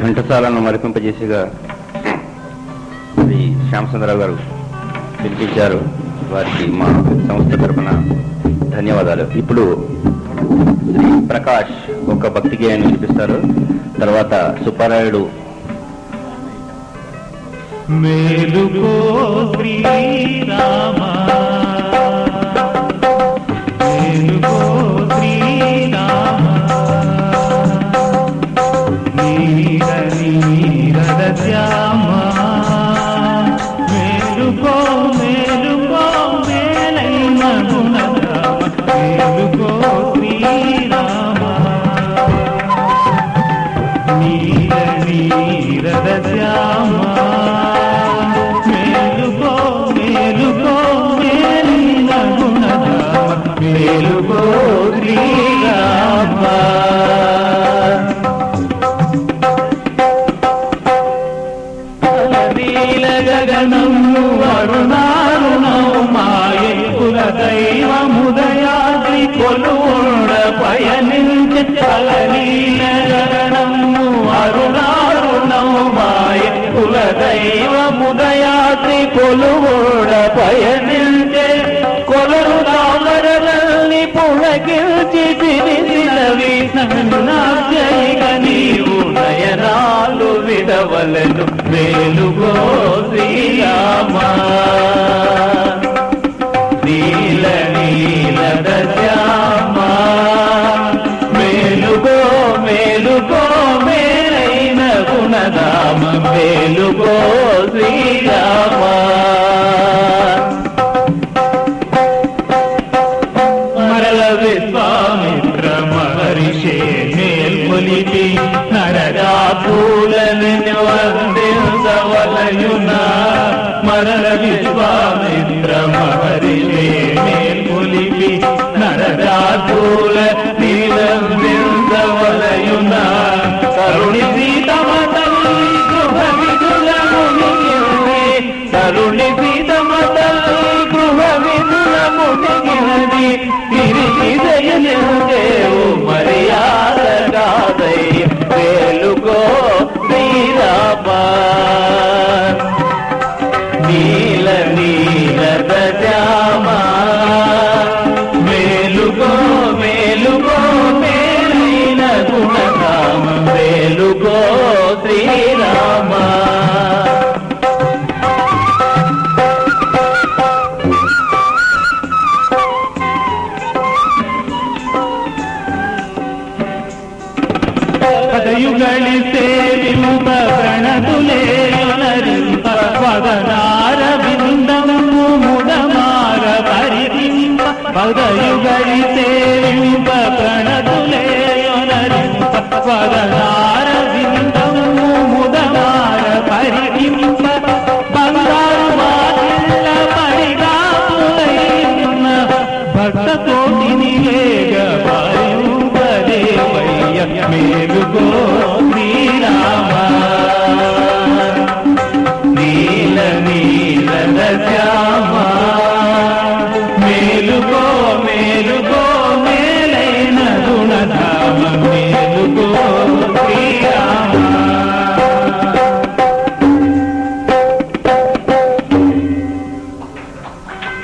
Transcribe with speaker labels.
Speaker 1: ఘంటసాలను మరిపింపజేసిగా శ్రీ శ్యామసుందరరావు గారు పిలిపించారు. వారికి మా సంస్థ తరఫున ధన్యవాదాలు. ఇప్పుడు శ్రీ ప్రకాష్ ఒక భక్తి గేయాన్ని వినిపిస్తారు తర్వాత సుబ్బారాయుడు.
Speaker 2: మేలుకో నీల గగనము అరుణారుణము మాయకుల దైవముదయాద్రి కొలువుడ పయనించ నీల గగనము అరుణారుణము మాయకుల దైవముదయాద్రి కొలువుడ పయనించే కొలరు తామరలల్ని పులకిల్చి తిరిగినవి మేల్కొలిపి నరగా పూలను వందించవలయున మరణ విశ్వామిత్ర మహరిలే మేల్కొలిపి నరగా పూల నిలందించవలయున కరుణి సీతమ తల్లి గృహ విధులము కరుణి సీతమ తల్లి గృహ విధులము తిరిగి దయనిదేవు శ్రీరామ నీల నీల శ్యామ మేలుకో మేలుకో మేలైన గుణధామ మేలుకో శ్రీరామ పదయుగళి മകയുകളിലേമ്പ പ്രണതുലേയൊനരിമ്പ സ്വരനാരവിന്ദം മുതമാര പരികിമ്പ ബംഗാറുമാറില്ല പരികാമുലയിന്ന ഭക്തകോട്ടിനിയേക പരുമ്പരേവയ്യ മേലുകോ ശ്രീരാമ നീല നീല ശ്യാമ മേലുകോ